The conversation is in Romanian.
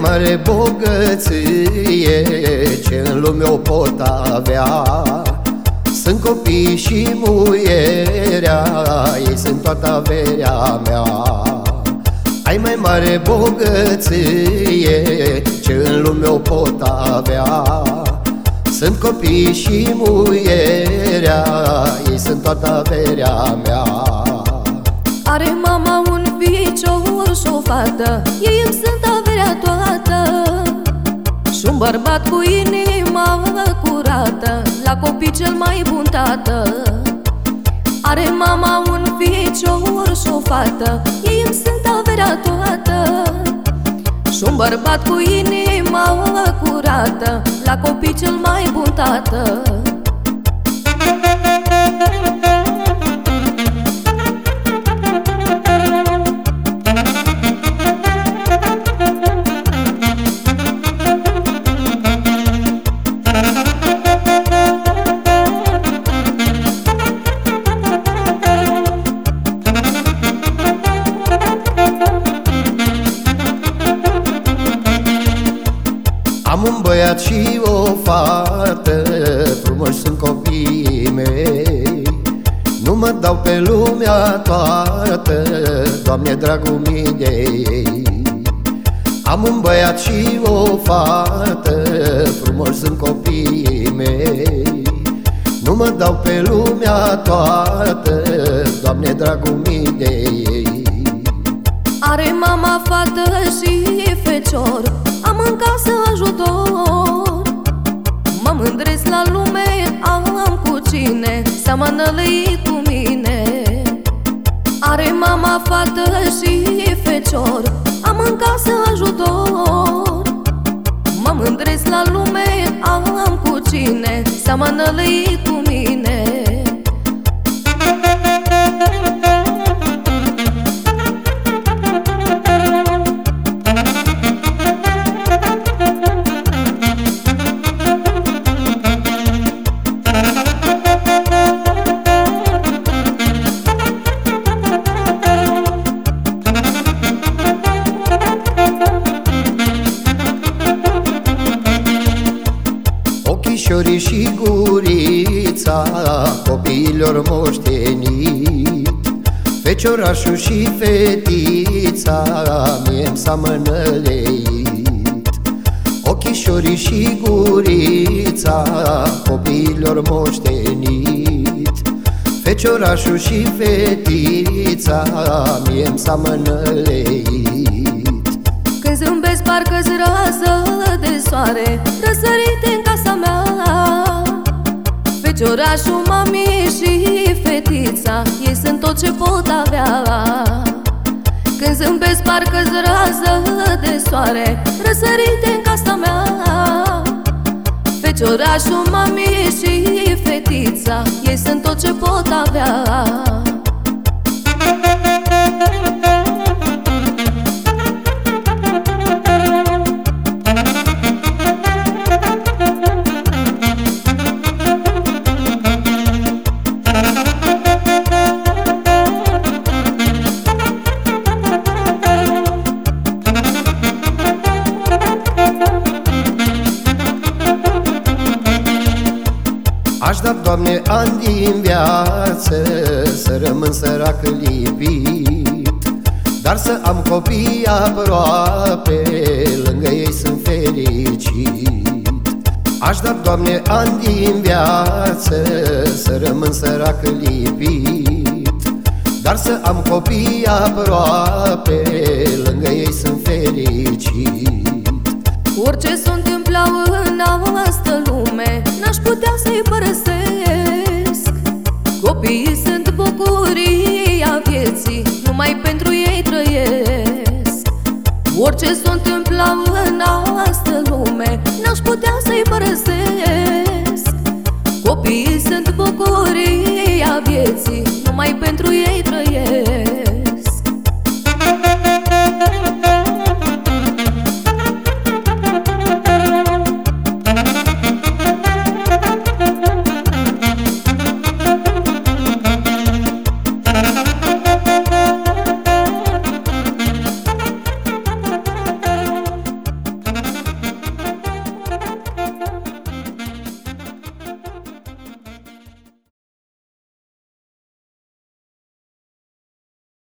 mare bogăție Ce în lume o pot avea. Sunt copii și muierea Ei sunt toată averea mea. Ai mai mare bogăție Ce în lume o pot avea. Sunt copii și muierea Ei sunt toată averea mea. Are mama un picior și o fată Ei îmi sunt averea toată și un bărbat cu inima curată La copii cel mai bun tată. Are mama un picior și o fată Ei îmi sunt averea toată. Și un bărbat cu inima curată La copii cel mai bun tată băiat și o fată Frumoși sunt copiii mei. Nu mă dau pe lumea toată Doamne, dragul mii de ei Am un băiat și o fată Frumoși sunt copiii mei. Nu mă dau pe lumea toată Doamne, dragul mii de ei Are mama fată și fecior Am în casă ajutor. Mă mândresc la lume Am cu cine Seamănă lăi cu mine. Are mama fată și fecior Am în casă ajutor. Mă mândresc la lume Am cu cine Seamănă lăi cu mine Ochișorii și gurița Copiilor moștenit Feciorașul și fetița Mie-mi seamănă leit. Ochișorii și gurița Copiilor moștenit. Feciorașul și fetița Mie-mi seamănă leit. Când zâmbesc parcă-ți rază de soare Răsărite în casa mea Feciorașul, mami și fetița Ei sunt tot ce pot avea. Când zâmbesc parcă-ți rază de soare Răsărite în casa mea. Feciorașul, mami și fetița Ei sunt tot ce pot avea Aș da, Doamne, ani din viață Să rămân sărac lipit. Dar să am copii aproape Lângă ei sunt fericit. Aș da, Doamne, ani din viață Să rămân sărac lipit. Dar să am copii aproape Lângă ei sunt fericit. Orice s-o întâmplau în asta lume N-aș putea să-i părăsesc Numai pentru ei trăiesc. Orice s-o întâmplau în asta lume N-aș putea să-i părăsesc. Copiii sunt bucuria vieții Numai pentru ei trăiesc